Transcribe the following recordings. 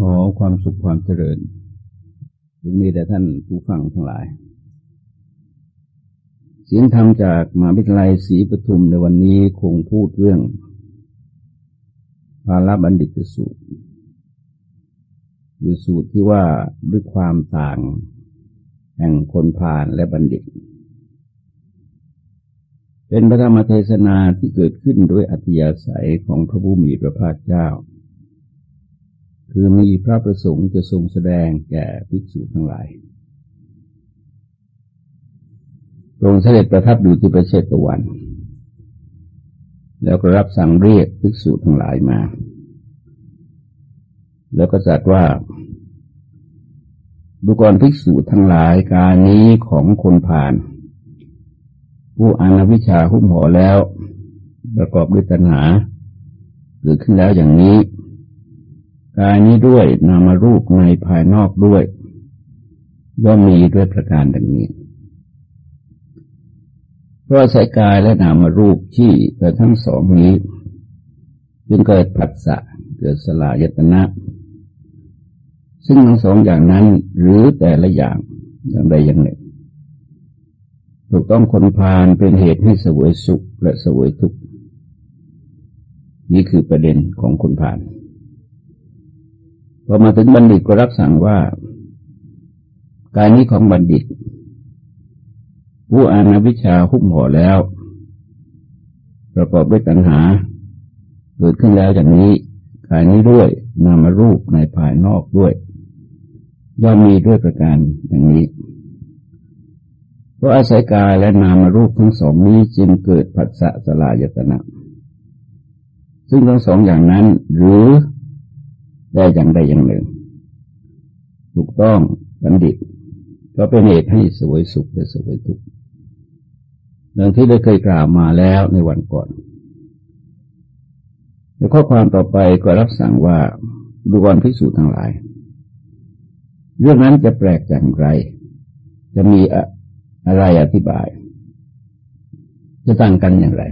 ขอความสุขความเจริญจงมีแต่ท่านผู้ฟังทั้งหลาย เสียงธรรมจากมหาวิทยาลัยศรีปทุมในวันนี้คงพูดเรื่องภาลบัณฑิตสูตร หรือสูตรที่ว่าด้วยความต่างแห่งคนผ่านและบัณฑิต เป็นพระธรรมเทศนาที่เกิดขึ้นด้วยอัธยาศัยของพระผู้มีพระภาคเจ้า คือมีพระประสงค์จะทรงแสดงแก่ภิกษุทั้งหลายทรงเสด็จประทับอยู่ที่ประเชตะวัน แล้วก็รับสั่งเรียกภิกษุทั้งหลายมา แล้วก็จัดว่าดูกรภิกษุทั้งหลายการนี้ของคนผ่าน ผู้อานวิชาหุ้มห่อแล้ว ประกอบด้วยตัณหาเกิดขึ้นแล้วอย่างนี้ กายนี้ด้วยนามารูปในภายนอกด้วยย่อมมีด้วยประการดังนี้ เพราะสายกายและนามารูปที่เกิดทั้งสองนี้ จึงเกิดผัสสะเกิดสลายตนะ ซึ่งทั้งสองอย่างนั้นหรือแต่ละอย่างอย่างใดอย่างหนึ่งถูกต้องคนพาลเป็นเหตุให้สวยสุขและสวยทุกข์นี่คือประเด็นของคนพาล พอมาถึงบัณฑิตก็รับสั่งว่า การนี้ของบัณฑิต ผู้อ่านวิชาหุ้มห่อแล้ว ประกอบด้วยตัณหา เกิดขึ้นแล้วอย่างนี้กายนี้ด้วยนามารูปในภายนอกด้วย ย่อมมีด้วยประการอย่างนี้เพราะอาศัยกายและนามารูปทั้งสองนี้จึงเกิดผัสสะสลายตนะ ซึ่งทั้งสองอย่างนั้นหรือ ได้อย่างใดอย่างหนึ่ง ถูกต้องบัณฑิต ก็เป็นเหตุให้สวยสุขและสวยทุกข์ดังที่ได้เคยกล่าวมาแล้วในวันก่อนในข้อความต่อไปก็รับสั่งว่าดูกรพิสูจน์ทั้งหลาย เรื่องนั้นจะแปลกอย่างไร จะมีอะไรอธิบาย จะต่างกันอย่างไร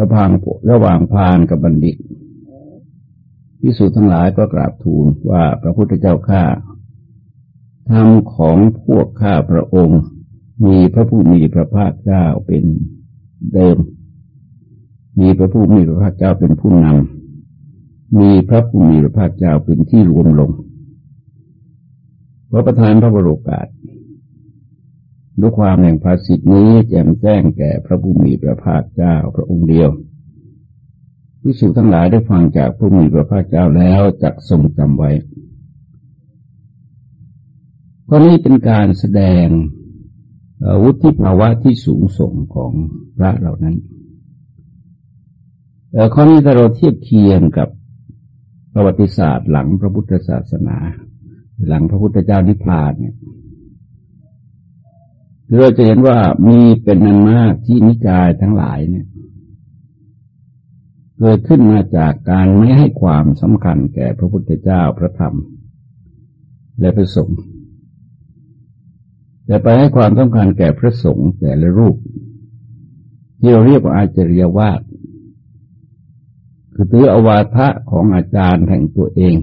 ระหว่างระหว่างพานกับบัณฑิต พิสูจน์ทั้งหลายก็กราบทูลว่าพระพุทธเจ้าข้าธรรมของพวกข้าพระองค์ มีพระผู้มีพระภาคเจ้าเป็นเดิม มีพระผู้มีพระภาคเจ้าเป็นผู้นำมีพระผู้มีพระภาคเจ้าเป็นที่รวมลงพระประธานพระบรกาศด้วยความแห่งภาสิทธินี้แจ่มแจ้งแก่พระผู้มีพระภาคเจ้าพระองค์เดียว วิสุทั้งหลายได้ฟังจากผู้มีพระภาคเจ้าแล้วจักทรงจำไว้ข้อนี้เป็นการแสดงวุฒิภาวะที่สูงส่งของพระเหล่านั้นข้อนี้ถ้าเราเทียบเคียงกับประวัติศาสตร์หลังพระพุทธศาสนา หลังพระพุทธเจ้านิพพานเนี่ยเราจะเห็นว่ามีเป็นนันมากที่นิกายทั้งหลายเนี่ย เกิดขึ้นมาจากการไม่ให้ความสำคัญแก่พระพุทธเจ้าพระธรรม และพระสงฆ์แต่ไปให้ความสำคัญแก่พระสงฆ์แต่ละรูปที่เราเรียกว่าอาจริยวาสคือถืออวาทะของอาจารย์แห่งตัวเอง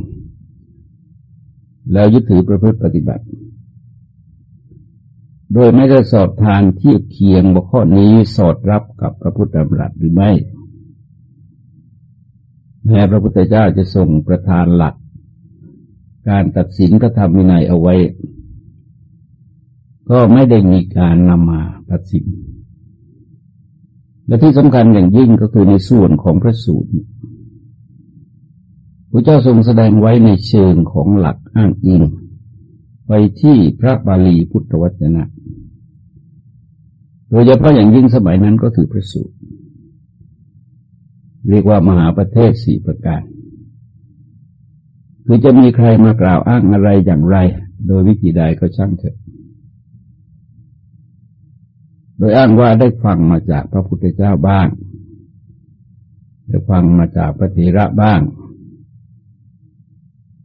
แล้วยึดถือประพฤติปฏิบัติ โดยไม่ได้สอบทานที่เคียงว่าข้อนี้สอดรับกับพระพุทธธรรมรัตหรือไม่ แม้พระพุทธเจ้าจะส่งประธานหลัก การตัดสินก็ทำวินัยเอาไว้ ก็ไม่ได้มีการนำมาตัดสิน และที่สำคัญอย่างยิ่งก็คือในส่วนของพระสูตรพระเจ้าทรงแสดงไว้ในเชิงของหลักอ้างอิงไปที่พระบาลีพุทธวจนะ โดยเฉพาะอย่างยิ่งสมัยนั้นก็คือพระสูตร เรียกว่ามหาประเทศสี่ประการ คือจะมีใครมากล่าวอ้างอะไรอย่างไร โดยวิธีใดก็ช่างเถอะ โดยอ้างว่าได้ฟังมาจากพระพุทธเจ้าบ้าง ได้ฟังมาจากพระเถระบ้าง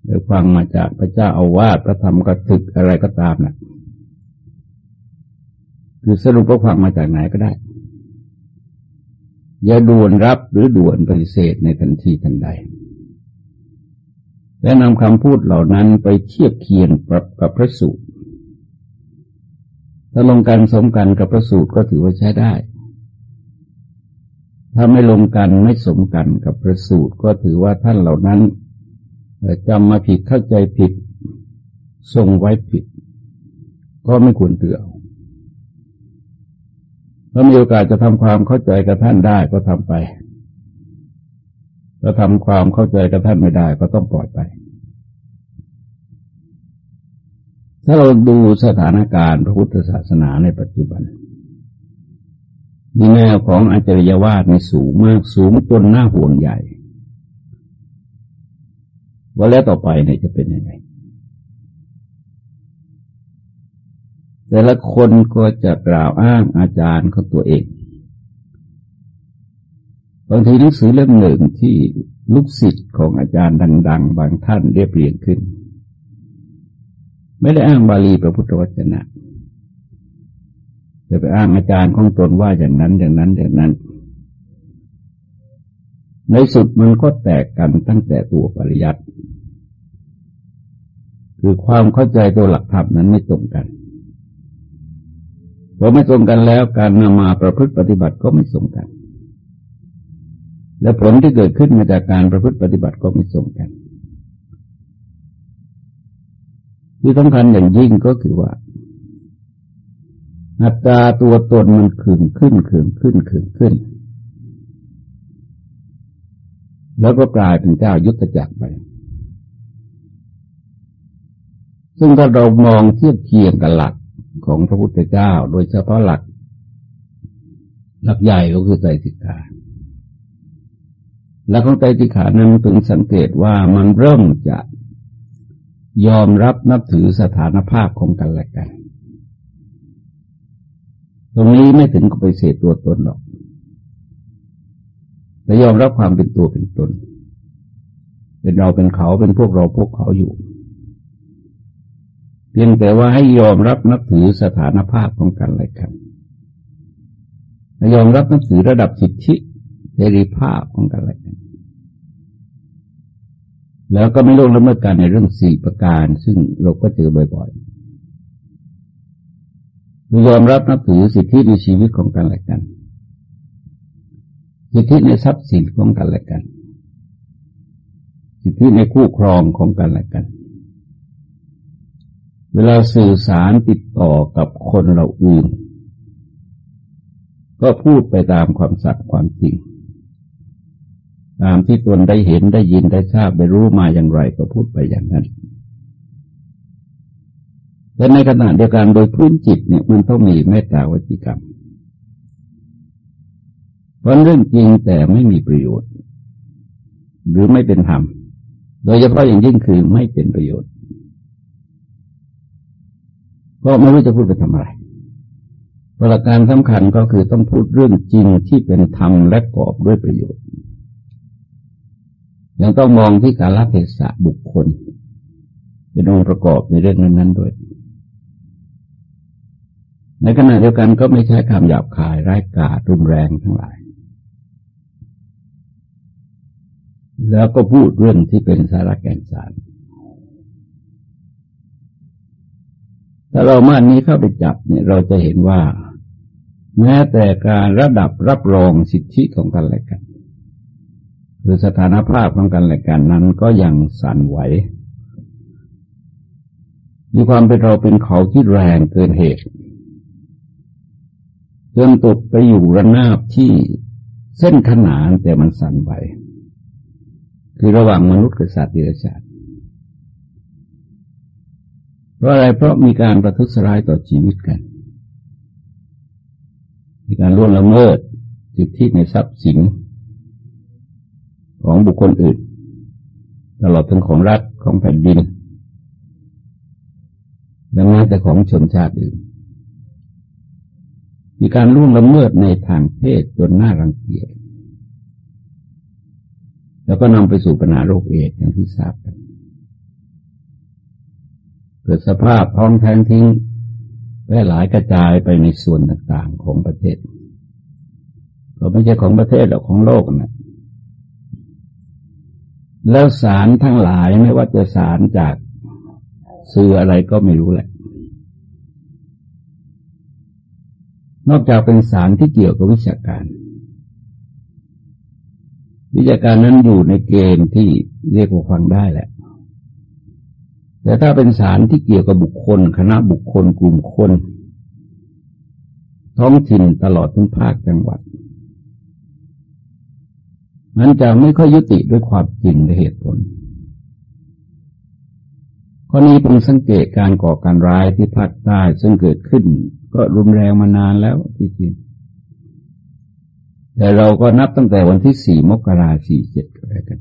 ได้ฟังมาจากพระเจ้าอาวาสพระธรรมกถึกอะไรก็ตามนะ่ะคือสรุปว่าฟังมาจากไหนก็ได้ อย่าด่วนรับหรือด่วนปฏิเสธในทันทีทันใด และนำคำพูดเหล่านั้นไปเทียบเคียงกับพระสูตร ถ้าลงกันสมกันกับพระสูตรก็ถือว่าใช้ได้ ถ้าไม่ลงกันไม่สมกันกับพระสูตรก็ถือว่าท่านเหล่านั้นจำมาผิดเข้าใจผิดทรงไว้ผิด ก็ไม่ควรเตือน ถ้ามีโอกาสจะทำความเข้าใจกับท่านได้ก็ทำไปถ้าทำความเข้าใจกับท่านไม่ได้ก็ต้องปล่อยไป ถ้าเราดูสถานการณ์พระพุทธศาสนาในปัจจุบันมีแนวของอาจารยวาสในสูงมากสูงจนหน้าห่วงใหญ่ ว่าแล้วต่อไปเนี่ยจะเป็นยังไง แต่ละคนก็จะกล่าวอ้างอาจารย์ของตัวเอง บางทีหนังสือเล่มหนึ่งที่ลูกศิษย์ของอาจารย์ดัง ๆ บางท่านเรียบเรียงขึ้น ไม่ได้อ้างบาลีพระพุทธวจนะจะไปอ้างอาจารย์ของตนว่าอย่างนั้นอย่างนั้นอย่างนั้น ในสุดมันก็แตกกันตั้งแต่ตัวปริยัติคือความเข้าใจตัวหลักธรรมนั้นไม่ตรงกัน พอไม่ตรงกันแล้วการนำมาประพฤติปฏิบัติก็ไม่ตรงกัน และผลที่เกิดขึ้นมาจากการประพฤติปฏิบัติก็ไม่ตรงกัน ที่สำคัญอย่างยิ่งก็คือว่าอัตราตัวตนมันขึงขึ้นขึงขึ้นขึงขึ้น แล้วก็กลายเป็นเจ้ายุทธจักรไป ซึ่งถ้าเรามองเทียบเคียงกับหลัก ของพระพุทธเจ้า โดยเฉพาะหลัก หลักใหญ่ก็คือใจสิกขาและของไตรติขานั้นถึงสังเกตว่ามันเริ่มจะยอมรับนับถือสถานภาพของกันและกัน ตรงนี้ไม่ถึงกับไปเสดตัวตนหรอก แต่ยอมรับความเป็นตัวเป็นตน เป็นเราเป็นเขาเป็นพวกเราพวกเขาอยู่ เพียงแต่ว่าให้ยอมรับนับถือสถานภาพของกันและกันยอมรับนับถือระดับสิทธิเสรีภาพของกันและกัน แล้วก็ไม่ล่วงละเมิดกันในเรื่องสี่ประการ ซึ่งเราก็เจอบ่อยๆยอมรับนับถือสิทธิในชีวิตของกันและกัน สิทธิในทรัพย์สินของกันและกัน สิทธิในคู่ครองของกันและกัน เวลาสื่อสารติดต่อกับคนเราอื่น ก็พูดไปตามความสัตย์ความจริง ตามที่ตนได้เห็นได้ยินได้ทราบได้รู้มาอย่างไรก็พูดไปอย่างนั้นแต่ในขณะเดียวกันโดยพื้นจิตเนี่ยมันต้องมีเมตตาวจิกรรมเพราะเรื่องจริงแต่ไม่มีประโยชน์ หรือไม่เป็นธรรม โดยเฉพาะอย่างยิ่งคือไม่เป็นประโยชน์ เพราะไม่รู้จะพูดไปทำอะไรหลักการสำคัญก็คือต้องพูดเรื่องจริงที่เป็นธรรมและกอบด้วยประโยชน์ยังต้องมองที่การละเทศะบุคคล เป็นองค์ประกอบในเรื่องนั้นๆด้วย ในขณะเดียวกันก็ไม่ใช่คำหยาบคายร้ายกาจรุนแรงทั้งหลาย แล้วก็พูดเรื่องที่เป็นสาระแก่นสาร ถ้าเรามานนี้เข้าไปจับเนี่ยเราจะเห็นว่า แม้แต่การระดับรับรองสิทธิของกันและกันคือสถานภาพของกันและกันนั้นก็ยังสั่นไหวมีความเป็นเราเป็นเขาที่แรงเกินเหตุจนตกไปอยู่ระนาบที่เส้นขนานแต่มันสั่นไหวคือระหว่างมนุษย์กับสัตว์ดิรัจฉาน เพราะอะไรเพราะมีการประทุษร้ายต่อชีวิตกัน มีการล่วงละเมิดสิทธิในทรัพย์สินของบุคคลอื่น ตลอดถึงของรัฐของแผ่นดินและแม้แต่ของชนชาติอื่น มีการล่วงละเมิดในทางเพศจนน่ารังเกียจแล้วก็นำไปสู่ปัญหาโรคเอดอย่างที่ทราบกัน เกิดสภาพท้องแท้งทิ้งแพร่หลายกระจายไปในส่วนต่างๆของประเทศก็ไม่ใช่ของประเทศหรอกของโลกนะแล้วสารทั้งหลายไม่ว่าจะสารจากสื่ออะไรก็ไม่รู้แหละ นอกจากเป็นสารที่เกี่ยวกับวิชาการ วิชาการนั้นอยู่ในเกณฑ์ที่เรียกว่าฟังได้แหละ แต่ถ้าเป็นสารที่เกี่ยวกับบุคคล คณะบุคคลกลุ่มคน ท้องถิ่นตลอดทั้งภาคจังหวัด มันจะไม่ค่อยยุติด้วยความจริงและเหตุผลข้อนี้เป็นสังเกตการก่อการร้ายที่ภาคใต้ซึ่งเกิดขึ้น ก็รุนแรงมานานแล้วที่จริงแต่เราก็นับตั้งแต่วันที่สี่มกราสี่เจ็ดก็แล้วกัน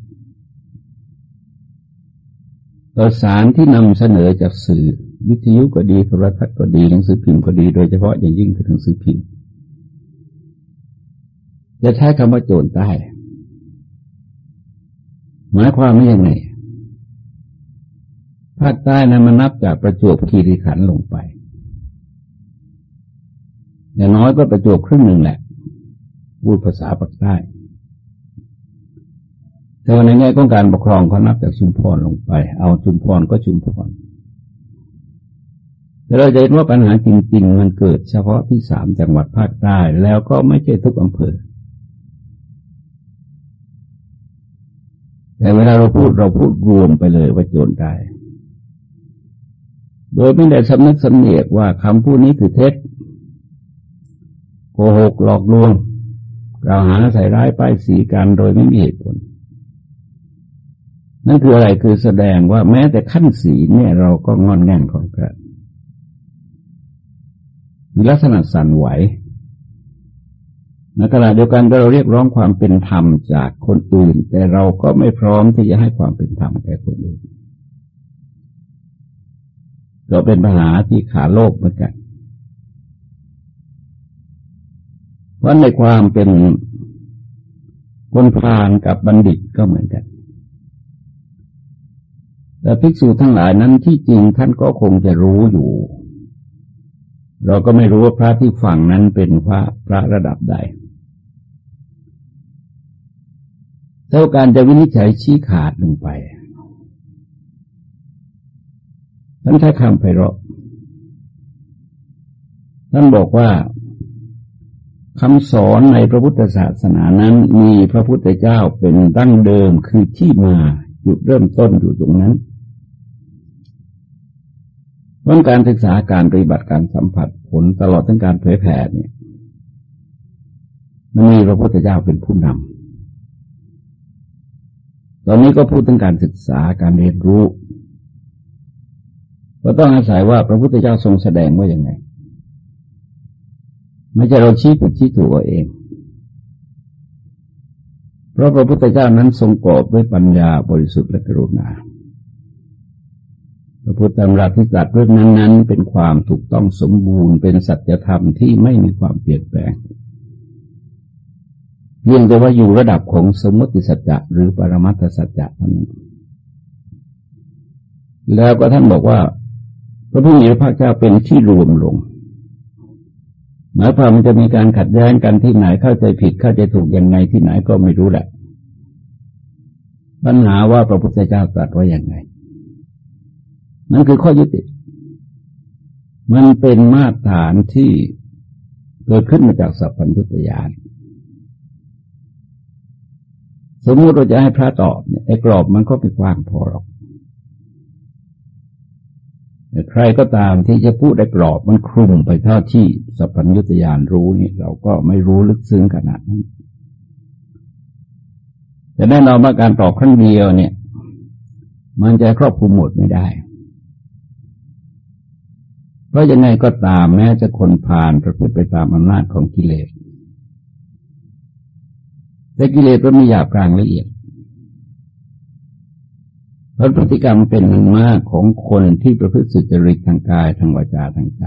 ต่อสารที่นำเสนอจากสื่อ วิทยุก็ดีโทรทัศน์ก็ดีหนังสือพิมพ์ก็ดี โดยเฉพาะอย่างยิ่งคือหนังสือพิมพ์จะใช้คำว่าโจรใต้ หมายความว่ายังไงภาคใต้นะมันนับจากประจวบคีรีขันธ์ลงไป อย่างน้อยก็ประจวบครึ่งหนึ่งแหละ พูดภาษาภาคใต้ แต่วันในแง่ของการปกครองเขานับจากชุมพรลงไป เอาชุมพรก็ชุมพรแต่เราจะเห็นว่าปัญหาจริง ๆ มันเกิดเฉพาะที่สามจังหวัดภาคใต้แล้วก็ไม่ใช่ทุกอำเภอ แต่เวลาเราพูดเราพูดรวมไปเลยว่าโจรได้ โดยไม่ได้สำนึกสำเนียกว่าคำพูดนี้คือเท็จโกหกหลอกลวงกล่าวหาใส่ร้ายป้ายสีกันโดยไม่มีเหตุผล นั่นคืออะไรคือแสดงว่าแม้แต่ขั้นสีเนี่ย เราก็งอนแง่นของกันมีลักษณะสั่นไหวในขณะเดียวกันเราเรียกร้องความเป็นธรรมจากคนอื่น แต่เราก็ไม่พร้อมที่จะให้ความเป็นธรรมแก่คนอื่นเราเป็นปัญหาที่ขาโลกเหมือนกันเพราะในความเป็นคนพาลกับบัณฑิตก็เหมือนกัน แต่ภิกษุทั้งหลายนั้นที่จริงท่านก็คงจะรู้อยู่ เราก็ไม่รู้ว่าพระที่ฟังนั้นเป็นพระพระระดับใดแล้วการจะวินิจฉัยชี้ขาดลงไปท่านใช้คำไพเราะท่านบอกว่าคำสอนในพระพุทธศาสนานั้นมีพระพุทธเจ้าเป็นดั้งเดิมคือที่มาจุดเริ่มต้นอยู่ตรงนั้น เพราะการศึกษาการปฏิบัติการสัมผัสผลตลอดทั้งการเผยแผ่เนี่ยมันมีพระพุทธเจ้าเป็นผู้นำตอนนี้ก็พูดถึงการศึกษาการเรียนรู้ก็ต้องอาศัยว่าพระพุทธเจ้าทรงแสดงว่าอย่างไง ไม่ใช่เราชี้ผิดชี้ถูกเอาเอง เพราะพระพุทธเจ้านั้นทรงกอบด้วยปัญญาบริสุทธิ์และกรุณา พระพุทธธรรมราที่ตรัสเรื่องนั้น ๆ เป็นความถูกต้องสมบูรณ์เป็นสัจธรรมที่ไม่มีความเปลี่ยนแปลงเพียงแต่ว่าอยู่ระดับของสมมติสัจจะหรือปรมัตถสัจจะเท่านั้นแล้วก็ท่านบอกว่า พระผู้มีพระภาคเจ้าเป็นที่รวมลงหมายความมันจะมีการขัดแย้งกันที่ไหนเข้าใจผิดเข้าใจถูกยังไงที่ไหนก็ไม่รู้แหละ ปัญหาว่าพระพุทธเจ้าตรัสว่าอย่างไง นั่นคือข้อยุติ มันเป็นมาตรฐานที่เกิดขึ้นมาจากสัพพัญญุตยานสมมติเราจะให้พระตอบเนี่ยไอ้กรอบมันก็ไม่กว้างพอหรอกใครก็ตามที่จะพูดได้กรอบมันคลุมไปเท่าที่สัพพัญญุตยานรู้นี่ เราก็ไม่รู้ลึกซึ้งขนาดนั้นแต่แน่นอนว่าการตอบครั้งเดียวเนี่ย มันจะครอบคลุมหมดไม่ได้ เพราะยังไงก็ตามแม้จะคนผ่านประพฤติไปตามอำนาจของกิเลส แต่กิเลสมันมีหยาบกลางละเอียดเพราะพฤติกรรมเป็นหนึ่งมากของคนที่ประพฤติสุจริตทางกายทางวาจาทางใจ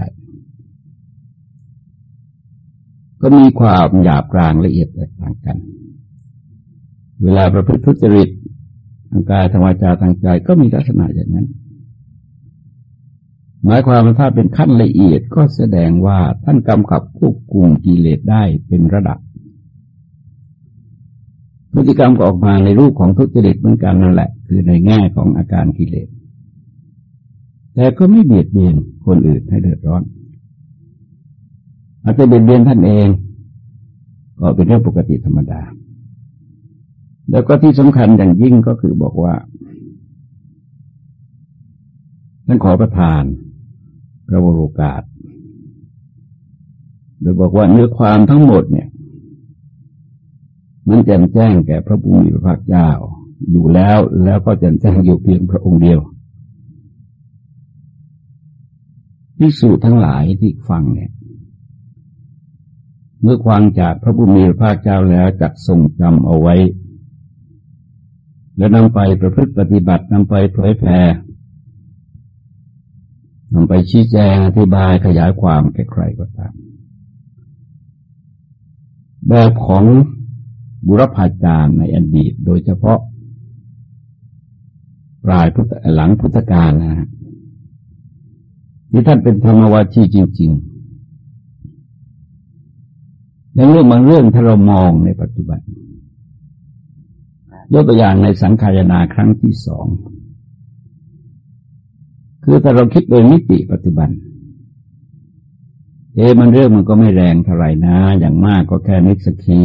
ก็มีความหยาบกลางละเอียดแตกต่างกัน เวลาประพฤติทุจริตทางกายทางวาจาทางใจก็มีลักษณะอย่างนั้น หมายความว่าถ้าเป็นขั้นละเอียดก็แสดงว่าท่านกำกับควบคุมกิเลสได้เป็นระดับ พฤติกรรมก็ออกมาในรูปของทุจริตเหมือนกันนั่นแหละ คือในแง่ของอาการกิเลส แต่ก็ไม่เบียดเบียนคนอื่นให้เดือดร้อน อาจจะเบียดเบียนท่านเอง ก็เป็นเรื่องปกติธรรมดา แล้วก็ที่สำคัญอย่างยิ่งก็คือบอกว่าท่านขอประทาน พระวโรกาส โดยบอกว่าเนื้อความทั้งหมดเนี่ย มันแจ่มแจ้งแก่พระบุมีพระภาคเจ้าอยู่แล้วแล้วก็แจ่มแจ้งอยู่เพียงพระองค์เดียวพิสูจทั้งหลายที่ฟังเนี่ย เมื่อความจากพระบุมีพระภาคเจ้าแล้วจักทรงจำเอาไว้ แล้วนำไปประพฤติปฏิบัตินำไปเผยแผ่ นำไปชี้แจงอธิบายขยายความแก่ใครก็ตาม แบบของบุรพาจารย์ในอดีต โดยเฉพาะปลายพุทธหลังพุทธกาลนะฮะที่ท่านเป็นธรรมวาชีจริงๆในเรื่องบางเรื่องถ้าเรามองในปัจจุบัน ยกตัวอย่างในสังขารนาครั้งที่สอง คือถ้าเราคิดโดยมิติปัจจุบัน เอมันเรื่องมันก็ไม่แรงเท่าไหร่นะ อย่างมากก็แค่นิสกี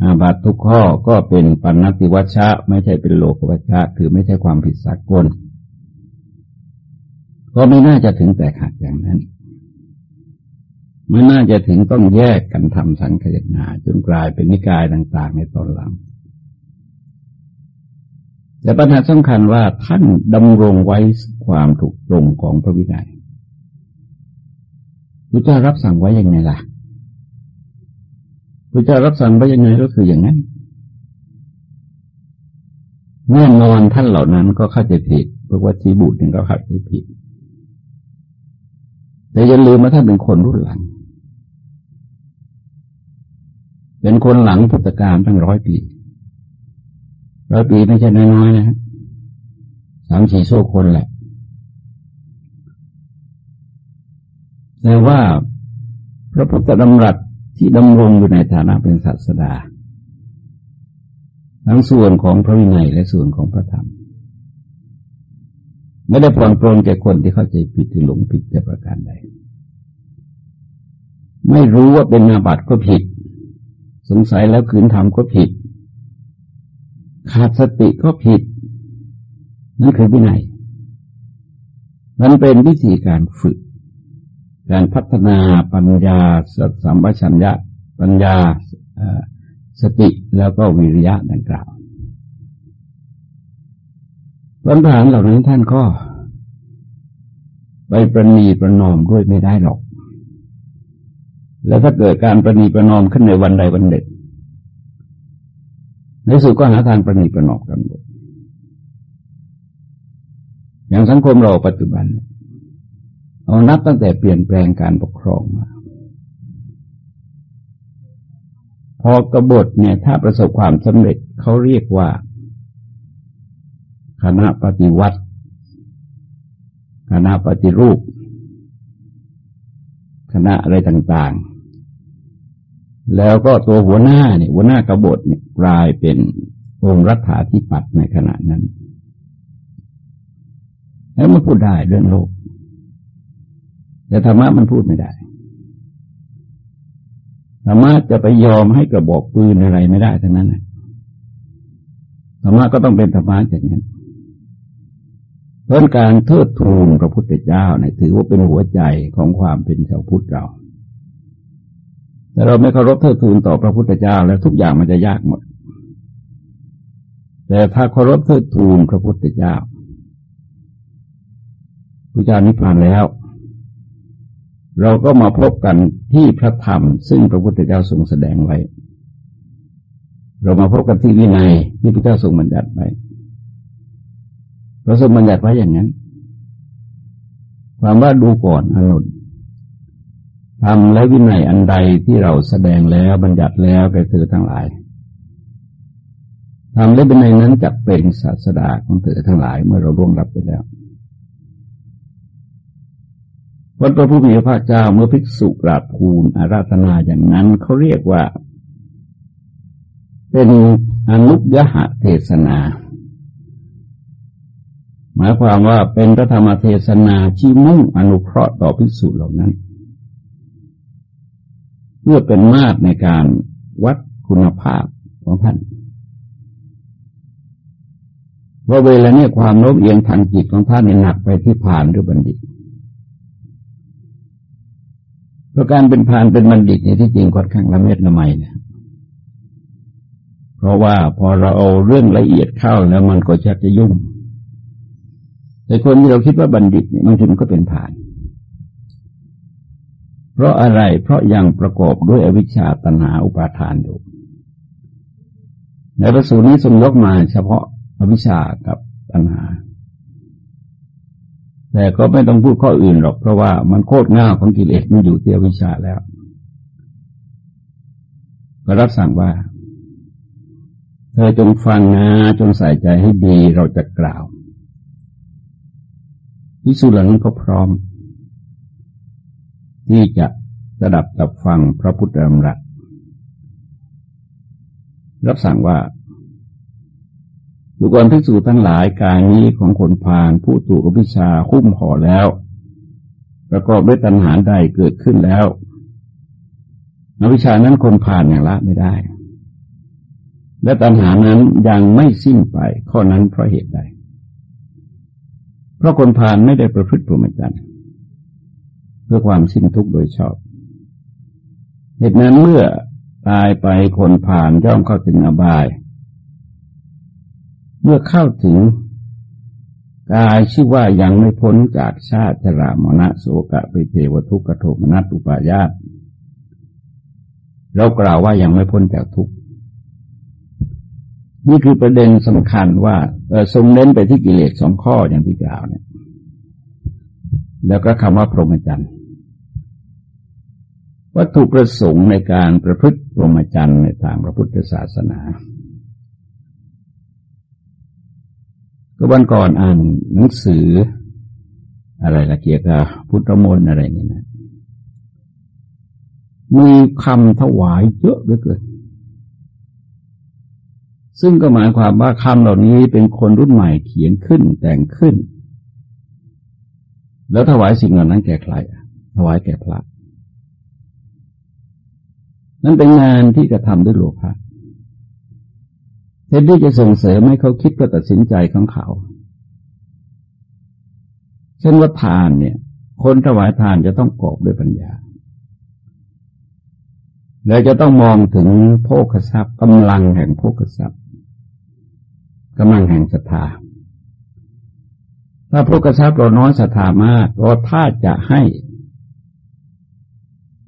อาบัตทุกข้อก็เป็นปัณติวัชชะ ไม่ใช่เป็นโลกวัชชะ คือไม่ใช่ความผิดสากล ก็ไม่น่าจะถึงแต่ขาดอย่างนั้น ไม่น่าจะถึงต้องแยกกันทำสังขยนาจนกลายเป็นนิกายต่าง ๆ ในตอนหลัง แต่ปัญหาสำคัญว่าท่านดำรงไว้ความถูกตรงของพระวินัยพระเจ้ารับสั่งไว้ยังไงล่ะพระเจ้ารับสั่งไว้ยังไงก็คืออย่างนั้นแน่นอนท่านเหล่านั้นก็เข้าใจผิดเพราะว่าชีบุตรนึ่งก็เข้าใจผิด แต่อย่าลืมว่าท่านเป็นคนรุ่นหลัง เป็นคนหลังพุทธกาลตั้งร้อยปี ร้อยปีไม่ใช่น้อยๆนะสามสี่โซ่คนแหละ แต่ว่าพระพุทธดำรัสที่ดำรงอยู่ในฐานะเป็นศาสดา ทั้งส่วนของพระวินัยและส่วนของพระธรรม ไม่ได้ปลอนปลนแก่คนที่เข้าใจผิดหรือหลงผิดแต่ประการใด ไม่รู้ว่าเป็นนาบัติก็ผิด สงสัยแล้วขืนทำก็ผิด ขาดสติก็ผิด นั่นคือวินัยมันเป็นวิธีการฝึก การพัฒนาปัญญาสัมปชัญญะ ปัญญาสติแล้วก็วิริยะดังกล่าวปัญหาเหล่านั้นท่านก็ไปประนีประนอมด้วยไม่ได้หรอก แล้วถ้าเกิดการประนีประนอมขึ้นในวันใดวันหนึ่ง ในสุดก็หาทางประนีประนอมกันหมดอย่างสังคมเราปัจจุบัน เอานับตั้งแต่เปลี่ยนแปลงการปกครองมาพอกบฏเนี่ย ถ้าประสบความสำเร็จเขาเรียกว่า คณะปฏิวัติ คณะปฏิรูป คณะอะไรต่าง ๆ แล้วก็ตัวหัวหน้าเนี่ยหัวหน้ากบฏเนี่ยกลายเป็นองค์รัฐาธิปัตย์ในขณะนั้น แล้วมันพูดได้เรื่องโลก แต่ธรรมะมันพูดไม่ได้ธรรมะจะไปยอมให้กระบอกปืนอะไรไม่ได้ทั้งนั้นธรรมะก็ต้องเป็นธรรมะอย่างนั้นเพราะการเทิดทูนพระพุทธเจ้าเนี่ยถือว่าเป็นหัวใจของความเป็นชาวพุทธเรา แต่เราไม่เคารพเทิดทูนต่อพระพุทธเจ้า แล้วทุกอย่างมันจะยากหมด แต่ถ้าเคารพเทิดทูนพระพุทธเจ้าพระเจ้านิพพานแล้ว เราก็มาพบกันที่พระธรรม ซึ่งพระพุทธเจ้าทรงแสดงไว้ เรามาพบกันที่วินัยที่พระเจ้าทรงบัญญัติไว้เราทรงบัญญัติไว้อย่างนั้น ความว่าดูก่อนอนุน ทำและวินัยอันใดที่เราแสดงแล้วบัญญัติแล้วแก่เธอทั้งหลายทำและวินัยนั้นจะเป็นศาสดาของเธอทั้งหลายเมื่อเราร่วงรับไปแล้ววันพระผู้มีพระเจ้าเมื่อภิกษุกราบทูลอาราธนาอย่างนั้นเขาเรียกว่า เป็นอนุยหะเทศนา หมายความว่าเป็นพระธรรมเทศนาที่มุ่งอนุเคราะห์ต่อพิสูจน์เหล่านั้น เพื่อเป็นมาตรในการวัดคุณภาพของท่านว่าเวลาเนี่ยความโน้มเอียงทางจิตของท่านเนี่ยหนักไปที่ผ่านหรือบัณฑิตเพราะการเป็นผ่านเป็นบัณฑิตเนี่ยที่จริงค่อนข้างละเม็ดละไมเนี่ยเพราะว่าพอเราเอาเรื่องละเอียดเข้าแล้วมันก็ชักจะยุ่ง แต่คนที่เราคิดว่าบัณฑิตเนี่ยบางทีมันก็เป็นผ่าน เพราะอะไร เพราะยังประกอบด้วยอวิชชาตัณหาอุปาทานอยู่ ในพระสูตรนี้ทรงยกมาเฉพาะอวิชชากับตัณหา แต่ก็ไม่ต้องพูดข้ออื่นหรอก เพราะว่ามันโคตรง่าของกิเลสมันอยู่ที่อวิชชาแล้ว ก็รับสั่งว่า เธอจงฟังนะจงใส่ใจให้ดีเราจะกล่าววิสุทธิ์เหล่านั้นก็พร้อม ที่จะสดับตับฟังพระพุทธธรรมรัตรับสั่งว่า บุคคลภิกษุทั้งหลายกายนี้ของคนพาลผู้ถูกอภิชาหุ้มห่อแล้ว ประกอบด้วยตัณหาใดเกิดขึ้นแล้วอวิชานั้นคนผ่านอย่างละไม่ได้ และตัณหานั้นยังไม่สิ้นไป ข้อนั้นเพราะเหตุใด เพราะคนผ่านไม่ได้ประพฤติพรหมจรรย์ เพื่อความสิ้นทุกข์โดยชอบ เหตุนั้นเมื่อตายไปคนผ่านย่อมเข้าถึงอบาย เมื่อเข้าถึงกายชื่อว่ายังไม่พ้นจากชาติชรามณะโสกะไปเทวทุกขโทมนัสอุปายาตเรากล่าวว่ายังไม่พ้นจากทุกข์นี่คือประเด็นสำคัญว่าทรงเน้นไปที่กิเลสสองข้ออย่างที่กล่าวเนี่ย แล้วก็คำว่าพรหมจรรย์ วัตถุประสงค์ในการประพฤติพรหมจรรย์ในทางพระพุทธศาสนา ก็วันก่อนอ่านหนังสือ อะไรละเกี่ยวกับพุทธมนต์อะไรนี่นะมีคำถวายเยอะเหลือเกิน ซึ่งก็หมายความว่าคำเหล่านี้เป็นคนรุ่นใหม่เขียนขึ้นแต่งขึ้น แล้วถวายสิ่งเหล่านั้นแก่ใครถวายแก่พระ นั่นเป็นงานที่กระทำด้วยโลภะเหตุที่จะส่งเสริมให้เขาคิดก็ตัดสินใจของเขา เช่นว่าทานเนี่ย คนถวายทานจะต้องกอบด้วยปัญญา แล้วจะต้องมองถึงโภคทรัพย์กำลังแห่งโภคทรัพย์กำลังแห่งศรัทธาถ้าโภคทรัพย์เราน้อยศรัทธามากก็ถ้าจะให้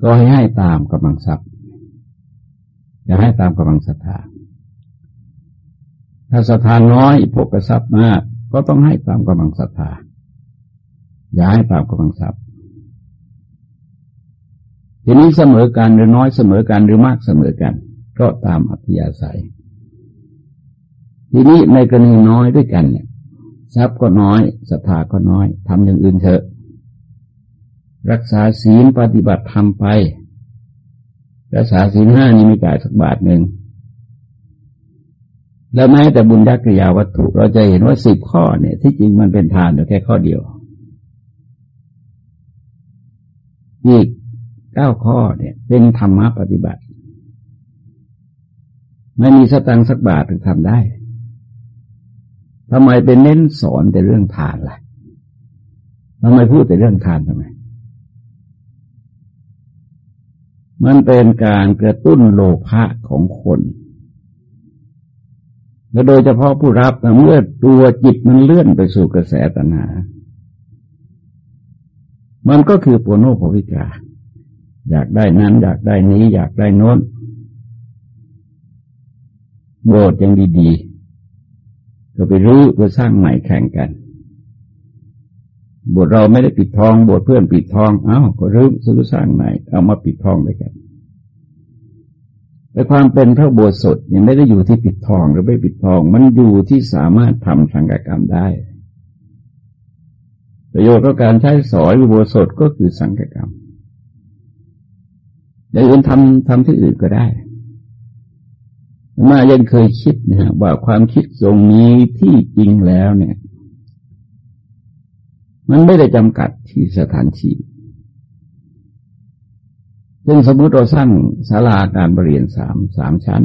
ก็ให้ให้ตามกำลังทรัพย์ อย่าให้ตามกำลังศรัทธา ถ้าศรัทธาน้อยพกทรัพย์มาก ก็ต้องให้ตามกำลังศรัทธา อย่าให้ตามกำลังทรัพย์ทีนี้เสมอกันหรือน้อยเสมอกันหรือมากเสมอกัน ก็ตามอัธยาศัย ทีนี้ในกรณีน้อยด้วยกันเนี่ยทรัพย์ก็น้อยศรัทธาก็น้อยทำอย่างอื่นเถอะ รักษาศีลปฏิบัติธรรมไป รักษาศีลห้านี่ไม่จ่ายสักบาทหนึ่งแล้วแม้แต่บุญญากริยาวัตถุ เราจะเห็นว่าสิบข้อเนี่ย ที่จริงมันเป็นทานอยู่แค่ข้อเดียว อีกเก้าข้อเนี่ย เป็นธรรมะปฏิบัติ ไม่มีสตังสักบาทถึงทำได้ทำไมเป็นเน้นสอนแต่เรื่องทานล่ะทำไมพูดแต่เรื่องทานทำไม มันเป็นการกระตุ้นโลภะของคนและโดยเฉพาะผู้รับเมื่อตัวจิตมันเลื่อนไปสู่กระแสตัณหา มันก็คือปวโนภวิกา อยากได้นั้น อยากได้นี้ อยากได้น้นโบสถ์ยังดีๆก็ไปรื้อไปสร้างใหม่แข่งกัน บทเราไม่ได้ปิดทองบทเพื่อนปิดทอง เอ้า ก็รื้อซื้อสร้างใหม่เอามาปิดทองด้วยกันแต่ความเป็นพระโบสถเนี่ยไม่ได้อยู่ที่ปิดทองหรือไม่ปิดทอง มันอยู่ที่สามารถทำสังกกรรมได้ ประโยชน์ของการใช้สอยอุโบสถก็คือสังกกรรมอย่างอื่นทำทำที่อื่นก็ได้มายังเคยคิดนะว่าความคิดทรงนี้ที่จริงแล้วเนี่ย มันไม่ได้จำกัดที่สถานที่ซึ่งสมมติเราสร้างศาลาการรเรียนสามสามชั้น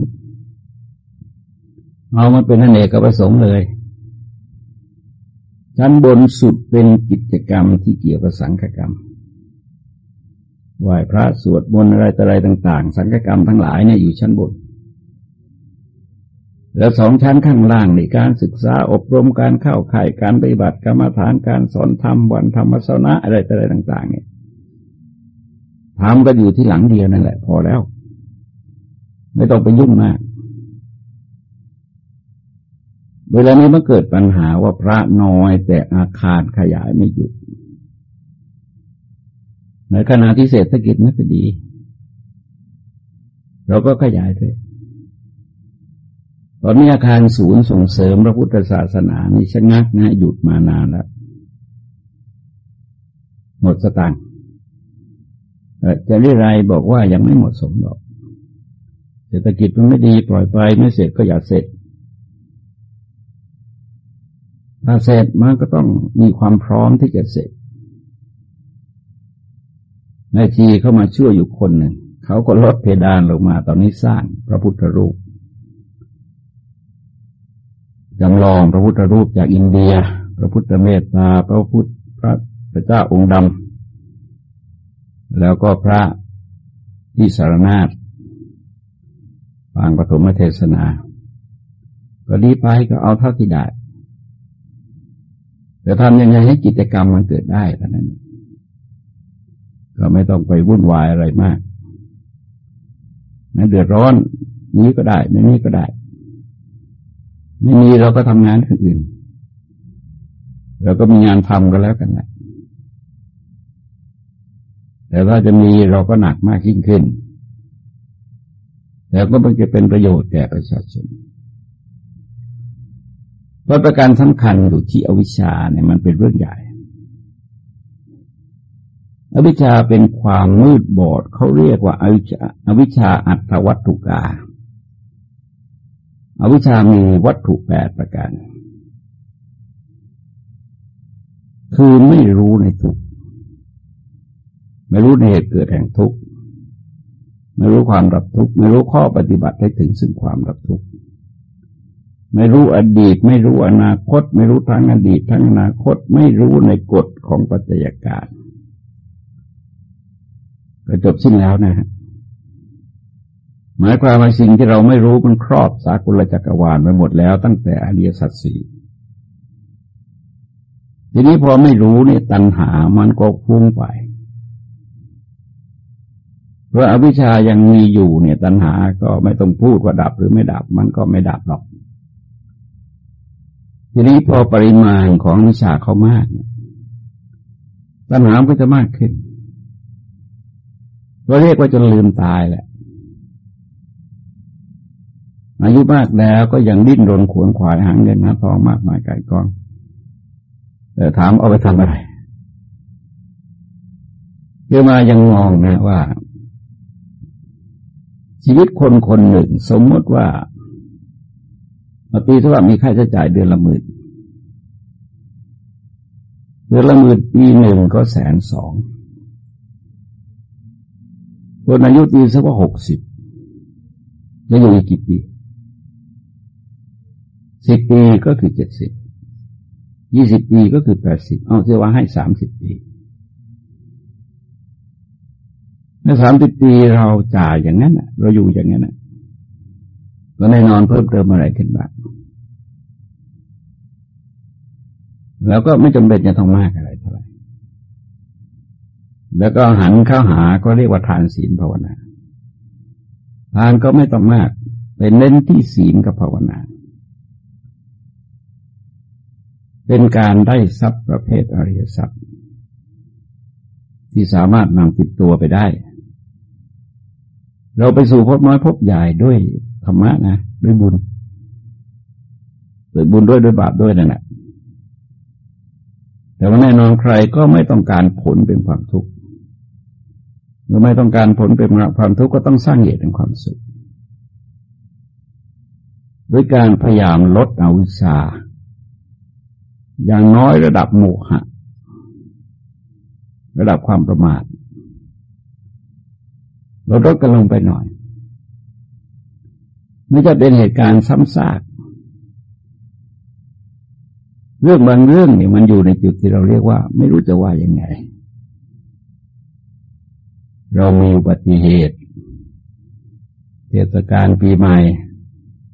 เอามาเป็นอเนกประสงค์เลย ชั้นบนสุดเป็นกิจกรรมที่เกี่ยวกับสังฆกรรมไหว้พระสวดมนต์อะไรต่ออะไรต่าง ๆ สังฆกรรมทั้งหลายเนี่ยอยู่ชั้นบน แล้วสองชั้นข้างล่างในการศึกษาอบรมการเข้าข่ายการปฏิบัติกรรมฐานการสอนธรรมวันธรรมสนะอะไรต่อะไรต่าง ๆ เนี่ยทำก็อยู่ที่หลังเดียวนั่นแหละ พอแล้ว ไม่ต้องไปยุ่งมาก เวลานี้มันเกิดปัญหาว่าพระน้อยแต่อาคารขยายไม่หยุดในขณะที่เศรษฐกิจไม่ค่อยดี เราก็ขยายด้วย ตอนนี้อาคารศูนย์ส่งเสริมพระพุทธศาสนานี่ชะงักนะหยุดมานานแล้ว หมดสตางค์จะเรียรายบอกว่ายังไม่หมาะสมหรอกเศรษฐกิจมันไม่ดีปล่อยไปไม่เสร็จก็อย่าเสร็จ ถ้าเสร็จมันก็ต้องมีความพร้อมที่จะเสร็จนายทีเข้ามาช่วยอยู่คนหนึ่งเขาก็ลดเพดานลงมาตอนนี้สร้างพระพุทธรูป จำลองพระพุทธรูปจากอินเดีย พระพุทธเมตตาพระพุทธพระเจ้าองค์ดำแล้วก็พระที่สารนาฏฟางปฐมเทศนา ก็ดีไปก็เอาเท่าที่ได้แต่ทำยังไงให้กิจกรรมมันเกิดได้ท่านั้นก็ไม่ต้องไปวุ่นวายอะไรมากไม่เดือดร้อนนี้ก็ได้ไม่นี้ก็ได้ ไม่มีเราก็ทำงานอื่นเราก็มีงานทำก็แล้วกันแหละแต่ถ้าจะมีเราก็หนักมากยิ่งขึ้น แล้วก็มันจะเป็นประโยชน์แก่ประชาชนเพราะประการสำคัญอยู่ที่อวิชชาเนี่ยมันเป็นเรื่องใหญ่ อวิชชาเป็นความมืดบอดเขาเรียกว่าอวิชชาอวิชชาอัตวัตถุกา อวิชามีวัตถุแปดประการ คือไม่รู้ในทุกไม่รู้เหตุเกิดแห่งทุกข์ไม่รู้ความรับทุกข์ไม่รู้ข้อปฏิบัติให้ถึงซึ่งความรับทุกข์ไม่รู้อดีต ไม่รู้อนาคต ไม่รู้ทั้งอดีต ทั้งอนาคตไม่รู้ในกฎของปัจจัยการก็จบสิ้นแล้วนะฮะ หมายความว่าสิ่งที่เราไม่รู้มันครอบสากลจักรวาลไปหมดแล้วตั้งแต่อริยสัจสี่ทีนี้พอไม่รู้เนี่ยตัณหามันก็ฟุ้งไปเพราะอวิชายังมีอยู่เนี่ย ตัณหาก็ไม่ต้องพูดว่าดับหรือไม่ดับ มันก็ไม่ดับหรอก ทีนี้พอปริมาณของวิชาเขามากเนี่ยตัณหาก็จะมากขึ้นเราเรียกว่าจนลืมตายแหละ อายุมากแล้วก็ยังดิ้นรนขวนขวายหางเงินหาทองมากมายไกายกองแต่ถามเอาไปทำอะไรเยอะมายังงงนะว่า ชีวิตคนคนหนึ่ง สมมติว่าปีถ้าว่ามีค่าใช้จ่ายเดือนละหมื่นเดือนละหมื่นปีหนึ่งก็แสนสองคนอายุปีสักว่าหกสิบจะอยู่อีกกี่ปี สิบปีก็คือเจ็ดสิบ ยี่สิบปีก็คือแปดสิบ เอาเสียว่าให้สามสิบปี ในสามสิบปีเราจ่ายอย่างนั้นเราอยู่อย่างนั้นก็แน่นอนเพิ่มเติมอะไรขึ้นบ้าง แล้วก็ไม่จำเป็นจะต้องมากอะไรเท่าไหร่ แล้วก็หันเข้าหาก็เรียกว่าทานศีลภาวนา ทานก็ไม่ต้องมาก เป็นเน้นที่ศีลกับภาวนา เป็นการได้ทรัพย์ประเภทอริยทรัพย์ ที่สามารถนำติดตัวไปได้ เราไปสู่พบน้อยพบใหญ่ด้วยธรรมะนะด้วยบุญด้วยบุญด้วยด้วยบาปด้วยนั่นแหละแต่ว่าแน่นอนใครก็ไม่ต้องการผลเป็นความทุกข์หรือไม่ต้องการผลเป็นความทุกข์ก็ต้องสร้างเหตุเป็นความสุข ด้วยการพยายามลดอวิชชา อย่างน้อยระดับโมหะ ระดับความประมาทลดลดกันลงไปหน่อย ไม่จะเป็นเหตุการณ์ซ้ำซากเรื่องบางเรื่องเนี่ยมันอยู่ในจุดที่เราเรียกว่า ไม่รู้จะว่ายังไง เรามีอุบัติเหตุเทศกาลปีใหม่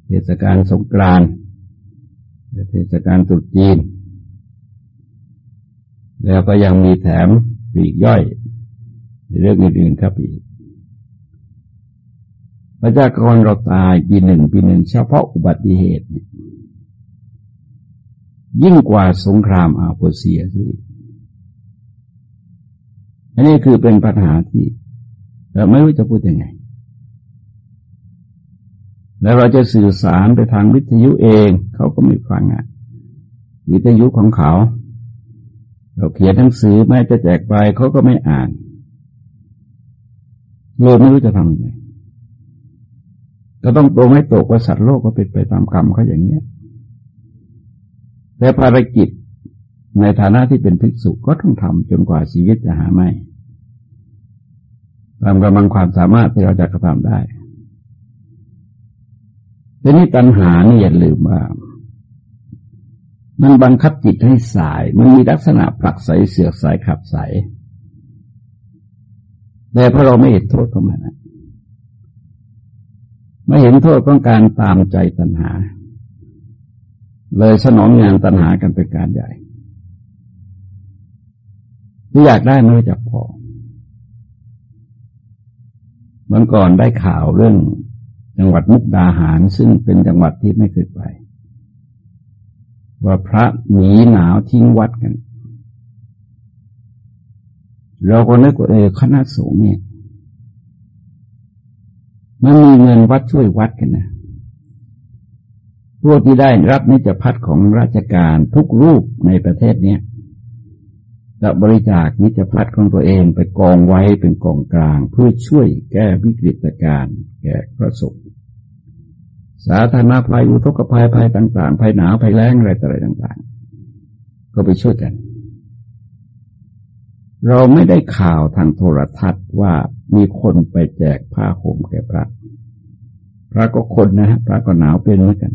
เทศกาลสงกรานต์เทศกาลตรุษจีน แล้วก็ยังมีแถมปลีกย่อยในเรื่องอื่นๆครับอีกประชากรเราตายปีหนึ่งปีหนึ่งเฉพาะอุบัติเหตุ ยิ่งกว่าสงครามอาโปเซียสิอันนี้คือเป็นปัญหาที่ เราไม่รู้จะพูดยังไง แล้วเราจะสื่อสารไปทางวิทยุเอง เขาก็ไม่ฟังอะ วิทยุของเขา เราเขียนหนังสือแม้จะแจกไปเขาก็ไม่อ่านโลกไม่รู้จะทำยังไงก็ต้องตรงให้ตกว่าสัตว์โลกก็เป็นไปตามกรรมเขาอย่างเนี้ยแต่ภารกิจในฐานะที่เป็นภิกษุก็ต้องทำจนกว่าชีวิตจะหาไม่ตามกำลังความสามารถที่เราจะกระทำได้ทีนี้ตัณหานี่อย่าลืมว่า มันบังคับจิตให้สาย มันมีลักษณะปลักใสเสือกสายขับใสแต่พอเราไม่เห็นโทษของมันไม่เห็นโทษของการตามใจตัณหา เลยสนองงานตัณหากันเป็นการใหญ่ที่อยากได้ไม่จะพอเมื่อก่อนได้ข่าวเรื่องจังหวัดมุกดาหารซึ่งเป็นจังหวัดที่ไม่เคยไป ว่าพระหนีหนาวทิ้งวัดกัน เราก็นึกว่าเออคณะสงฆ์เนี่ยมันมีเงินวัดช่วยวัดกันนะพวกที่ได้รับนิจพัฒของราชการทุกรูปในประเทศเนี้ยจะบริจาคนิจพัฒของตัวเองไปกองไว้เป็นกองกลาง เพื่อช่วยแก้วิกฤตการณ์แก่พระสงฆ์ สาธารณภัยอุทกภัยภัยต่างๆภัยหนาวภัยแล้งอะไรต่ออะไรต่าง ๆ ก็ไปช่วยกัน เราไม่ได้ข่าวทางโทรทัศน์ว่ามีคนไปแจกผ้าห่มแก่พระ พระก็คนนะฮะพระก็หนาวเป็นเหมือนกัน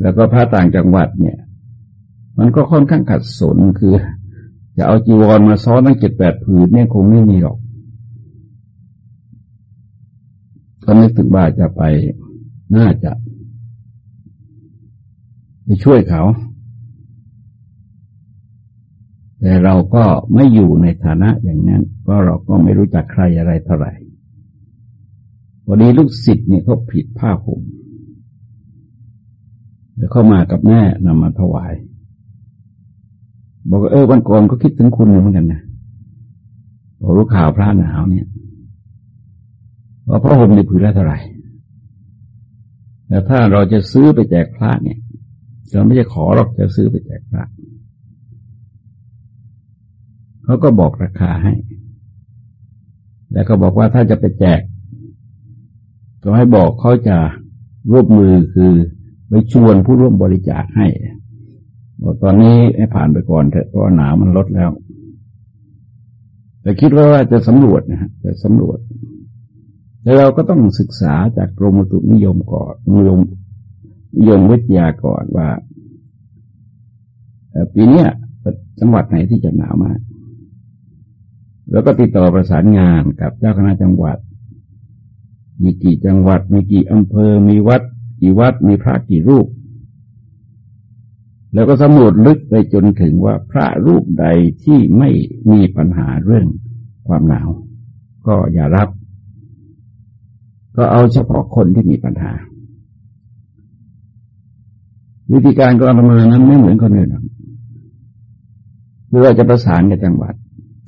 แล้วก็พระต่างจังหวัดเนี่ย มันก็ค่อนข้างขัดสนคือ จะเอาจีวรมาซ้อนตั้งเจ็ดแปดผืนเนี่ยคงไม่มีหรอก ก็นึกถึงว่าจะไปน่าจะไปช่วยเขา แต่เราก็ไม่อยู่ในฐานะอย่างนั้น เพราะเราก็ไม่รู้จักใครอะไรเท่าไหร่พอดีลูกศิษย์เนี่ยเขาผิดผ้าห่มแล้วเข้ามากับแม่นำมาถวาย บอกเออวันก่อนก็คิดถึงคุณเหมือนกันนะพอรู้ข่าวพระหนาวเนี่ย ว่าพระห่มในผืนละเท่าไหร่แต่ถ้าเราจะซื้อไปแจกพระเนี่ยเราไม่จะขอหรอกจะซื้อไปแจกพระเขาก็บอกราคาให้ แล้วก็บอกว่าถ้าจะไปแจก ก็ให้บอกเขาจะรวมมือคือไปชวนผู้ร่วมบริจาคให้บอกตอนนี้ให้ผ่านไปก่อนเถอะเพราะหนาวมันลดแล้ว แต่คิดว่าจะสำรวจนะฮะจะสำรวจ แล้วเราก็ต้องศึกษาจากกรมอุตุนิยมก่อนนิยมนิยมวิทยาก่อนว่าปีนี้จังหวัดไหนที่จะหนาวมาก แล้วก็ติดต่อประสานงานกับเจ้าคณะจังหวัด มีกี่จังหวัด มีกี่อำเภอ มีวัด กี่วัด มีพระกี่รูป แล้วก็สำรวจลึกไปจนถึงว่าพระรูปใดที่ไม่มีปัญหาเรื่องความหนาว ก็อย่ารับ ก็เอาเฉพาะคนที่มีปัญหา วิธีการก็ประมาณนั้นไม่เหมือนคนอื่นคือว่าจะประสานกับจังหวัด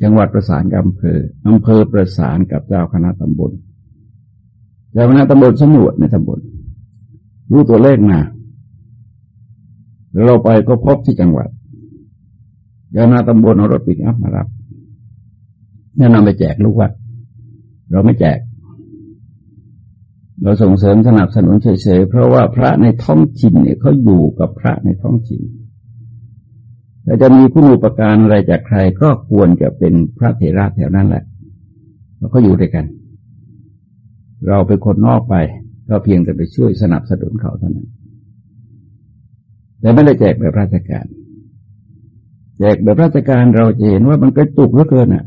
จังหวัดประสานกับอำเภออำเภอประสานกับเจ้าคณะตำบลเจ้าคณะตำบลสำรวจในตำบลรู้ตัวเลขมาแล้วเราไปก็พบที่จังหวัดเจ้าคณะตำบลเอารถปิกอัพมารับแนะนำไปแจกลูกวัด เราไม่แจก เราส่งเสริมสนับสนุนเฉยๆ เพราะว่าพระในท้องถิ่นเนี่ยเขาอยู่กับพระในท้องถิ่นแต่จะมีผู้อุปการอะไรจากใครก็ควรจะเป็นพระเถระแถวนั้นแหละเราก็อยู่ด้วยกัน เราเป็นคนนอกไป ก็เพียงแต่ไปช่วยสนับสนุนเขาเท่านั้น แต่ไม่ได้แจกแบบราชการ แจกแบบราชการเราจะเห็นว่ามันกระตุกเหลือเกินอะ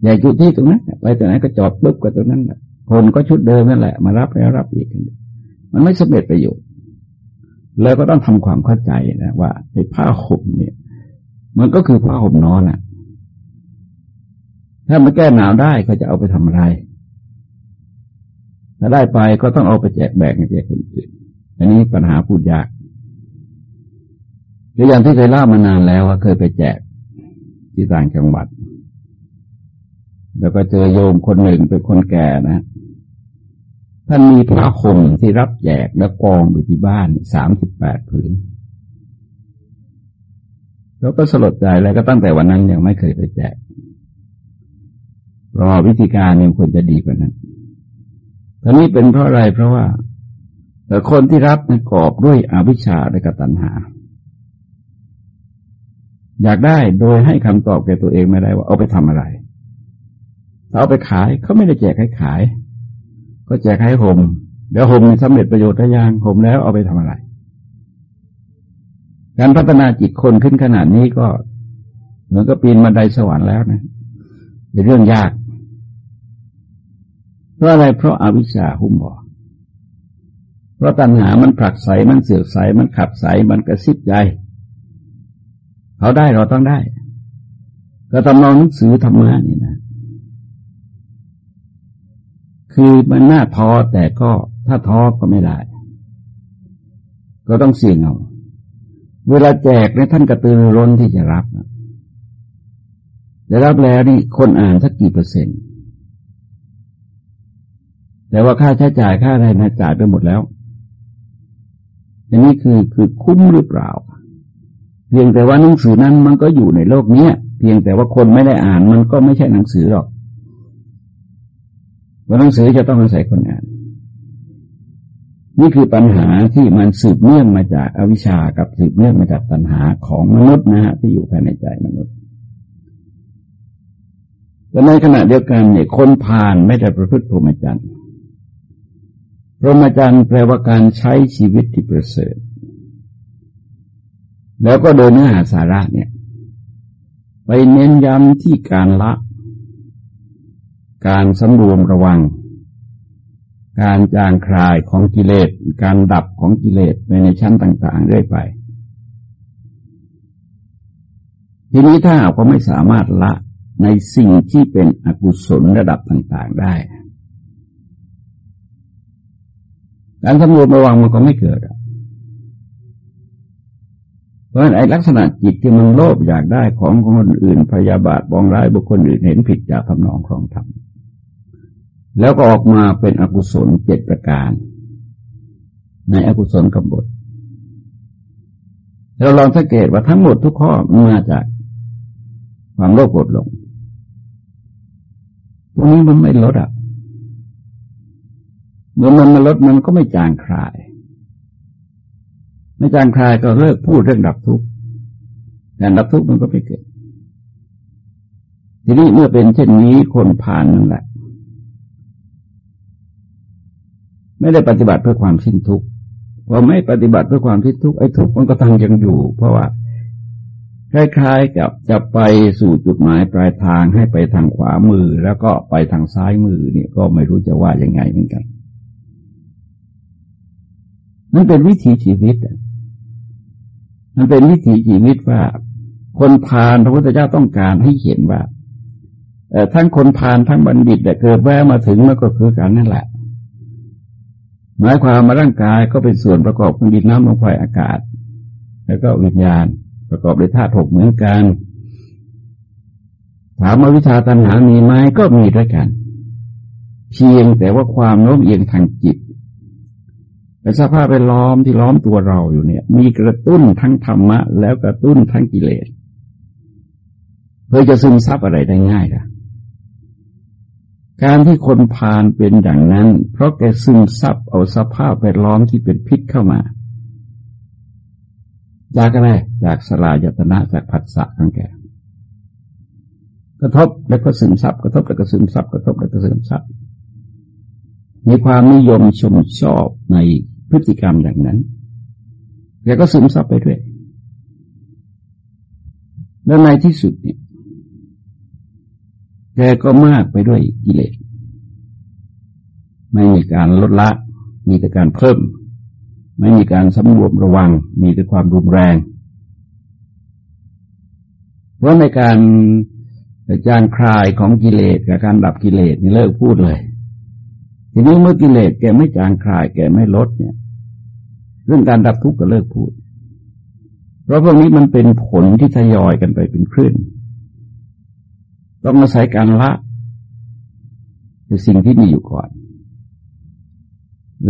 ใหญ่จุดที่ตรงนั้นไปตรงไหนก็จอดปุ๊บก็ตรงนั้น คนก็ชุดเดิมนั่นแหละ มารับแล้วรับอีก มันไม่สำเร็จประโยชน์แล้วก็ต้องทำความเข้าใจนะว่าไอ้ผ้าห่มเนี่ย มันก็คือผ้าห่มนอนอะถ้ามันแก้หนาวได้ก็จะเอาไปทำอะไร ถ้าได้ไปก็ต้องเอาไปแจกแบ่งให้แจกคนอื่นอันนี้ปัญหาพูดยากหรืออย่างที่เคยเล่ามานานแล้วว่าเคยไปแจกที่ต่างจังหวัด แล้วก็เจอโยมคนหนึ่งเป็นคนแก่นะ ท่านมีผ้าห่มที่รับแจกและกองอยู่ที่บ้านสามสิบแปดผืนเราก็สลดใจแล้วก็ตั้งแต่วันนั้นยังไม่เคยไปแจกรอวิธีการยังควรจะดีกว่านั้นท่านี้เป็นเพราะอะไรเพราะว่า แต่คนที่รับในกรอบด้วยอวิชชาและกตัญหา อยากได้โดยให้คำตอบแก่ตัวเองไม่ได้ว่าเอาไปทำอะไรถ้าเอาไปขายเขาไม่ได้แจกให้ขาย ก็แจกให้ห่มเดี๋ยวห่มสำเร็จประโยชน์ได้ยังห่มแล้วเอาไปทำอะไร การพัฒนาจิตคนขึ้นขนาดนี้ก็เหมือนกับปีนบันไดสวรรค์แล้วนะเป็นเรื่องยาก เพราะอะไรเพราะอาวิชชาหุ้มบ่อเพราะตัณหามันผลักใสมันเสือกใสมันขับใสมันกระซิบใจเขาได้เราต้องได้ก็ทำนองหนังสือธรรมะนี่นะ คือมันน่าท้อแต่ก็ถ้าท้อก็ไม่ได้ ก็ต้องเสี่ยงเอาเวลาแจกเนี่ยท่านกระตือร้นที่จะรับแต่รับแล้วนี่คนอ่านสักกี่เปอร์เซ็นต์ แต่ว่าค่าใช้จ่ายค่าอะไรนะจ่ายไปหมดแล้ว อันนี้คือคือคุ้มหรือเปล่า เพียงแต่ว่าหนังสือนั้นมันก็อยู่ในโลกเนี้ยเพียงแต่ว่าคนไม่ได้อ่านมันก็ไม่ใช่หนังสือหรอก ว่าหนังสือจะต้องอาศัยคนอ่าน นี่คือปัญหาที่มันสืบเนื่องมาจากอวิชากับสืบเนื่องมาจากปัญหาของมนุษย์นะฮะที่อยู่ภายในใจมนุษย์แต่ในขณะเดียวกันเนี่ยคนผ่านไม่ได้ประพฤติพรหมจรรย์พรหมจรรย์แปลว่าการใช้ชีวิตที่ประเสริฐ แล้วก็โดยเนื้อหาสาระเนี่ย ไปเน้นย้ำที่การละ การสำรวมระวัง การจางคลายของกิเลส การดับของกิเลสไปในชั้นต่าง ๆ เรื่อยไป ทีนี้ถ้าเราก็ไม่สามารถละในสิ่งที่เป็นอกุศลระดับต่าง ๆ ได้ การสำรวมระวังมันก็ไม่เกิดเพราะฉะนั้นไอ้ลักษณะจิตที่มันโลภอยากได้ของคนอื่นพยาบาทบองร้ายบุคคลอื่นเห็นผิดจากทำนองครองธรรม แล้วก็ออกมาเป็นอกุศลเจ็ดประการ ในอกุศลกำบฏเราลองสังเกตว่าทั้งหมดทุกข้อมาจากความโลภโกรธหลงพวกนี้มันไม่ลดอะเมื่อมันมาลดมันก็ไม่จางคลาย ไม่จางคลายก็เลิกพูดเรื่องดับทุกข์การดับทุกข์มันก็ไม่เกิด ทีนี้เมื่อเป็นเช่นนี้คนผ่านนั่นแหละ ไม่ได้ปฏิบัติเพื่อความสิ้นทุกข์พอไม่ปฏิบัติเพื่อความสิ้นทุกข์ไอ้ทุกข์มันก็ทังยังอยู่ เพราะว่าคล้ายๆกับจะไปสู่จุดหมายปลายทางให้ไปทางขวามือ แล้วก็ไปทางซ้ายมือนี่ก็ไม่รู้จะว่ายังไงเหมือนกันมันเป็นวิถีชีวิตมันเป็นวิถีชีวิตว่า คนพาลพระพุทธเจ้าต้องการให้เห็นว่าทั้งคนพาลทั้งบัณฑิตเกิดแวะมาถึงมันก็คือการนั่นแหละ หมายความมาร่างกายก็เป็นส่วนประกอบของดินน้ำลมไฟอากาศ แล้วก็วิญญาณประกอบด้วยธาตุหกเหมือนกัน ถามว่าวิชาตัณหามีไหมก็มีด้วยกัน เพียงแต่ว่าความโน้มเอียงทางจิตแต่สภาพไปล้อมที่ล้อมตัวเราอยู่เนี่ย มีกระตุ้นทั้งธรรมะ แล้วกระตุ้นทั้งกิเลสเพื่อจะซึมซับอะไรได้ง่ายล่ะ การที่คนพาลเป็นอย่างนั้น เพราะแกซึมซับเอาสภาพแวดล้อมที่เป็นพิษเข้ามา จากอะไรจากสฬายตนะจากผัสสะของแกกระทบแล้วก็ซึมซับกระทบแล้วก็ซึมซับกระทบแล้วก็ซึมซับมีความนิยมชมชอบในพฤติกรรมอย่างนั้นแกก็ซึมซับไปด้วย แล้วในที่สุดเนี่ย แกก็มากไปด้วยกิเลส ไม่มีการลดละ มีแต่การเพิ่ม ไม่มีการสำรวมระวัง มีแต่ความรุนแรง เพราะในการจางคลายของกิเลสกับการดับกิเลสนี่เลิกพูดเลย ทีนี้เมื่อกิเลสแกไม่จางคลาย แกไม่ลดเนี่ย เรื่องการดับทุกข์ก็เลิกพูด เพราะพวกนี้มันเป็นผลที่ทยอยกันไปเป็นคลื่น ต้องอาศัยการละคือสิ่งที่มีอยู่ก่อน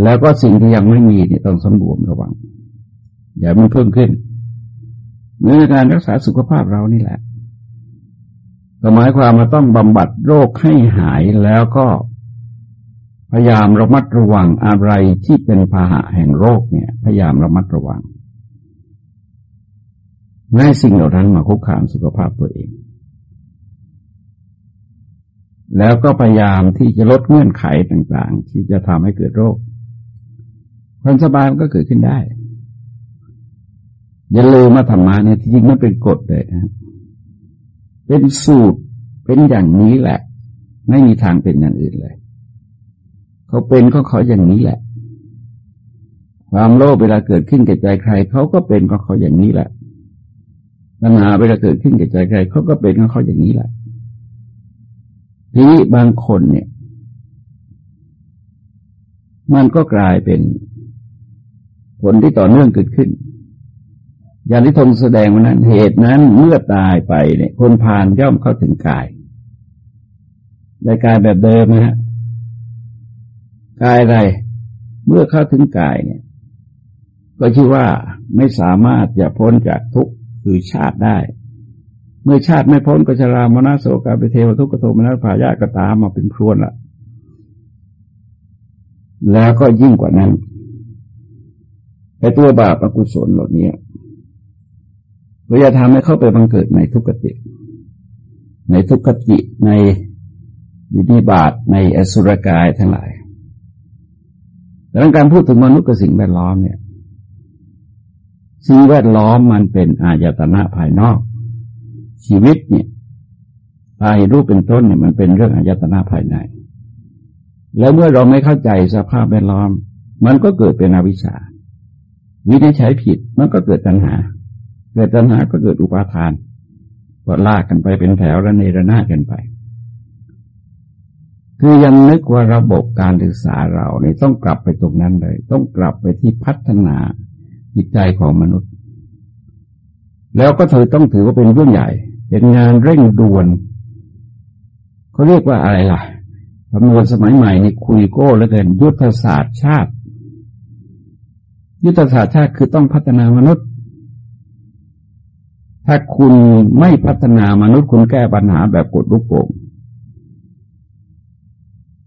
แล้วก็สิ่งที่ยังไม่มีเนี่ยต้องสำรวมระวัง อย่ามันเพิ่มขึ้นในการรักษาสุขภาพเรานี่แหละหมายความมาต้องบำบัดโรคให้หายแล้วก็พยายามระมัดระวังอะไรที่เป็นพาหะแห่งโรคเนี่ย พยายามระมัดระวังไม่ให้สิ่งเหล่านั้นมาคุกคามสุขภาพตัวเอง แล้วก็พยายามที่จะลดเงื่อนไขต่างๆ ที่จะทำให้เกิดโรคความสบายมันก็เกิดขึ้นได้ อย่าลืมมาธรรมะเนี่ยที่จริงมันเป็นกฎเลยนะเป็นสูตรเป็นอย่างนี้แหละ ไม่มีทางเป็นอย่างอื่นเลย เขาเป็นก็เขาอย่างนี้แหละ ความโลภเวลาเกิดขึ้นแก่ใจใครเขาก็เป็นก็เขาอย่างนี้แหละปัญหาเวลาเกิดขึ้นแก่ใจใครเขาก็เป็นก็เขาอย่างนี้แหละ ทีนี้บางคนเนี่ย มันก็กลายเป็นผลที่ต่อเนื่องเกิดขึ้น อย่างที่ทงแสดงวันนั้นเหตุนั้นเมื่อตายไปเนี่ย คนพานย่อมเข้าถึงกายได้กายแบบเดิมนะฮะกายอะไร เมื่อเข้าถึงกายเนี่ย ก็ชื่อว่าไม่สามารถจะพ้นจากทุกข์คือชาติได้ เมื่อชาติไม่พ้นก็ชรามนาโสกาไปเทวทุกขโทมนัสภายาก็ตามมาเป็นครวนละแล้วก็ยิ่งกว่านั้นไอ้ตัวบาปอกุศลเหล่านี้ก็จะทำให้เข้าไปบังเกิดในทุกขติ ในทุกขติในวินิบาตในอสุรกายทั้งหลายดังนั้นการพูดถึงมนุษย์กับสิ่งแวดล้อมเนี่ยสิ่งแวดล้อมมันเป็นอายตนะภายนอก ชีวิตเนี่ยตาเห็นรูปเป็นต้นเนี่ยมันเป็นเรื่องอายตนะภายใน แล้วเมื่อเราไม่เข้าใจสภาพแวดล้อม มันก็เกิดเป็นอวิชชา วิธีใช้ผิดมันก็เกิดตัณหา เกิดตัณหาก็เกิดอุปาทานก็ลากกันไปเป็นแถวระเนระนาดกันไป คือยังนึกว่าระบบการศึกษาเราเนี่ยต้องกลับไปตรงนั้นเลย ต้องกลับไปที่พัฒนาจิตใจของมนุษย์ แล้วก็เธอต้องถือว่าเป็นเรื่องใหญ่ เป็นงานเร่งด่วนเขาเรียกว่าอะไรล่ะคำนวณสมัยใหม่นี่คุยโก้แล้วเกินยุทธศาสตร์ชาติ ยุทธศาสตร์ชาติคือต้องพัฒนามนุษย์ ถ้าคุณไม่พัฒนามนุษย์คุณแก้ปัญหาแบบกดลูกโป่ง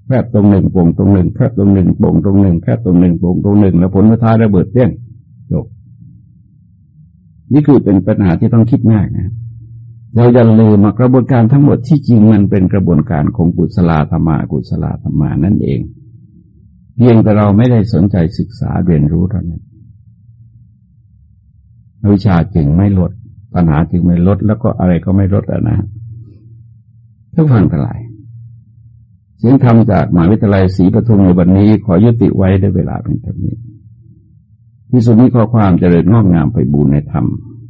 แคบตรงหนึ่งโป่งตรงหนึ่งแคบตรงหนึ่งโป่งตรงหนึ่งแคบตรงหนึ่งโป่งตรงหนึ่งแล้วผลสุดท้ายระเบิดเตี้ยงจบนี่คือเป็นปัญหาที่ต้องคิดมากนะ เราอย่าลืมกระบวนการทั้งหมดที่จริงมันเป็นกระบวนการของกุศลธรรมากุศลธรรมานั่นเอง เพียงแต่เราไม่ได้สนใจศึกษาเรียนรู้เท่านั้นวิชาจึงไม่ลดปัญหาจึงไม่ลดแล้วก็อะไรก็ไม่ลดแล้วนะทุกฟังทั้งหลายเสียงธรรมจากมหาวิทยาลัยศรีปทุมในวันนี้ขอยุติไว้ได้วยเวลาเป็นเท่านี้ที่สุดนี้ข้อความเจริญงอกงามไปบูรณนธรรม